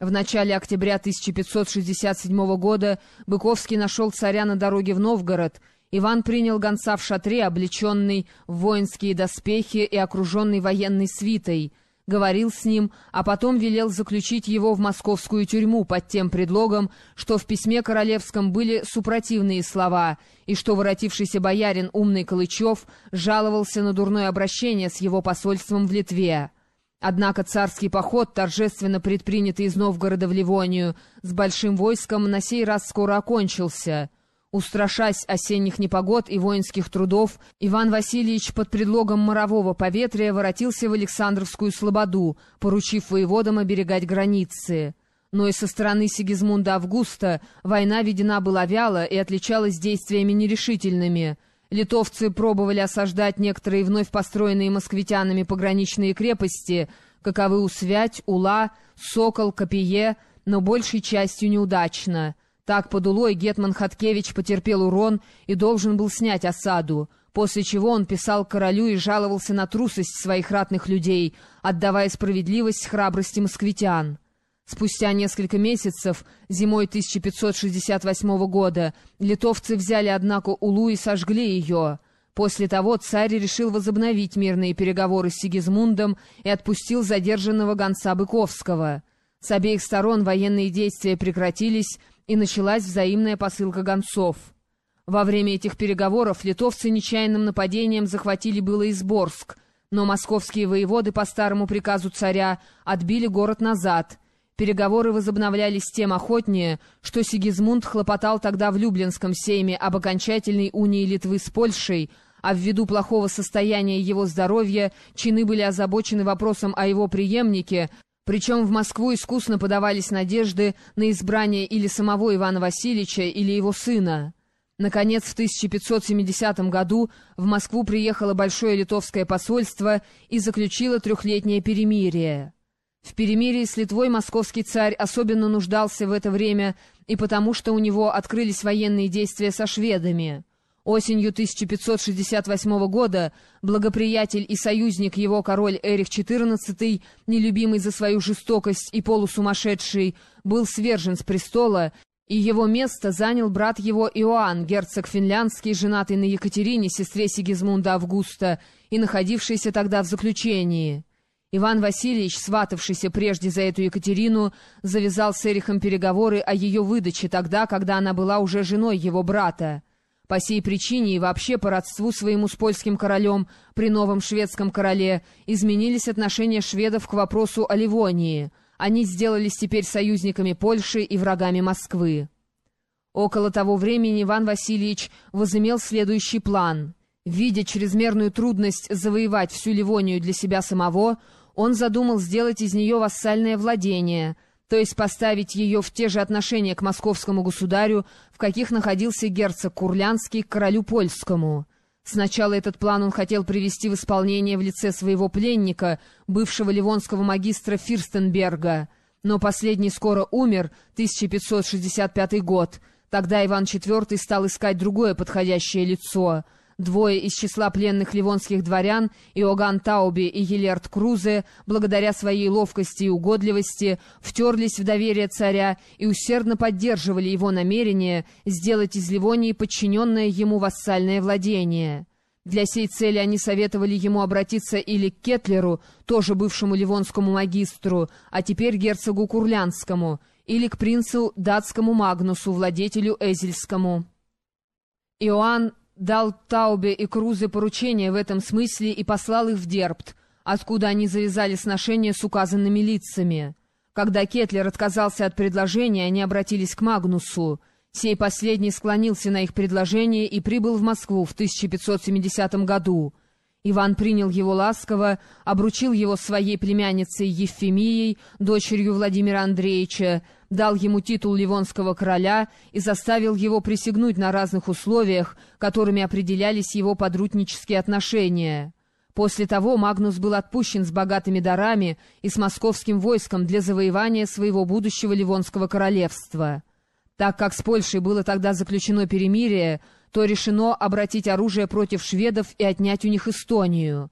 В начале октября 1567 года Быковский нашел царя на дороге в Новгород. Иван принял гонца в шатре, облеченный в воинские доспехи и окруженный военной свитой. Говорил с ним, а потом велел заключить его в московскую тюрьму под тем предлогом, что в письме королевском были супротивные слова, и что воротившийся боярин умный Калычев жаловался на дурное обращение с его посольством в Литве. Однако царский поход, торжественно предпринятый из Новгорода в Ливонию, с большим войском на сей раз скоро окончился. Устрашась осенних непогод и воинских трудов, Иван Васильевич под предлогом морового поветрия воротился в Александровскую слободу, поручив воеводам оберегать границы. Но и со стороны Сигизмунда Августа война ведена была вяло и отличалась действиями нерешительными — Литовцы пробовали осаждать некоторые вновь построенные москвитянами пограничные крепости, каковы Усвять, Ула, Сокол, Копие, но большей частью неудачно. Так под Улой Гетман Хаткевич потерпел урон и должен был снять осаду, после чего он писал королю и жаловался на трусость своих ратных людей, отдавая справедливость храбрости москвитян. Спустя несколько месяцев, зимой 1568 года, литовцы взяли, однако, Улу и сожгли ее. После того царь решил возобновить мирные переговоры с Сигизмундом и отпустил задержанного гонца Быковского. С обеих сторон военные действия прекратились, и началась взаимная посылка гонцов. Во время этих переговоров литовцы нечаянным нападением захватили было Изборск, но московские воеводы по старому приказу царя отбили город назад — Переговоры возобновлялись тем охотнее, что Сигизмунд хлопотал тогда в Люблинском сейме об окончательной унии Литвы с Польшей, а ввиду плохого состояния его здоровья чины были озабочены вопросом о его преемнике, причем в Москву искусно подавались надежды на избрание или самого Ивана Васильевича, или его сына. Наконец, в 1570 году в Москву приехало Большое Литовское посольство и заключило трехлетнее перемирие. В перемирии с Литвой московский царь особенно нуждался в это время и потому, что у него открылись военные действия со шведами. Осенью 1568 года благоприятель и союзник его король Эрих XIV, нелюбимый за свою жестокость и полусумасшедший, был свержен с престола, и его место занял брат его Иоанн, герцог финляндский, женатый на Екатерине, сестре Сигизмунда Августа, и находившийся тогда в заключении. Иван Васильевич, сватавшийся прежде за эту Екатерину, завязал с Эрихом переговоры о ее выдаче тогда, когда она была уже женой его брата. По сей причине и вообще по родству своему с польским королем при новом шведском короле изменились отношения шведов к вопросу о Ливонии. Они сделались теперь союзниками Польши и врагами Москвы. Около того времени Иван Васильевич возымел следующий план. Видя чрезмерную трудность завоевать всю Ливонию для себя самого, он задумал сделать из нее вассальное владение, то есть поставить ее в те же отношения к московскому государю, в каких находился герцог Курлянский к королю польскому. Сначала этот план он хотел привести в исполнение в лице своего пленника, бывшего ливонского магистра Фирстенберга, но последний скоро умер, 1565 год. Тогда Иван IV стал искать другое подходящее лицо — Двое из числа пленных ливонских дворян, Иоганн Тауби и Елерт Крузе, благодаря своей ловкости и угодливости, втерлись в доверие царя и усердно поддерживали его намерение сделать из Ливонии подчиненное ему вассальное владение. Для сей цели они советовали ему обратиться или к Кетлеру, тоже бывшему ливонскому магистру, а теперь герцогу Курлянскому, или к принцу датскому Магнусу, владетелю Эзельскому. Иоанн дал Таубе и Крузе поручение в этом смысле и послал их в Дербт, откуда они завязали сношения с указанными лицами. Когда Кетлер отказался от предложения, они обратились к Магнусу. Сей последний склонился на их предложение и прибыл в Москву в 1570 году. Иван принял его ласково, обручил его своей племянницей Евфемией, дочерью Владимира Андреевича, дал ему титул Ливонского короля и заставил его присягнуть на разных условиях, которыми определялись его подрутнические отношения. После того Магнус был отпущен с богатыми дарами и с московским войском для завоевания своего будущего Ливонского королевства. Так как с Польшей было тогда заключено перемирие, то решено обратить оружие против шведов и отнять у них Эстонию.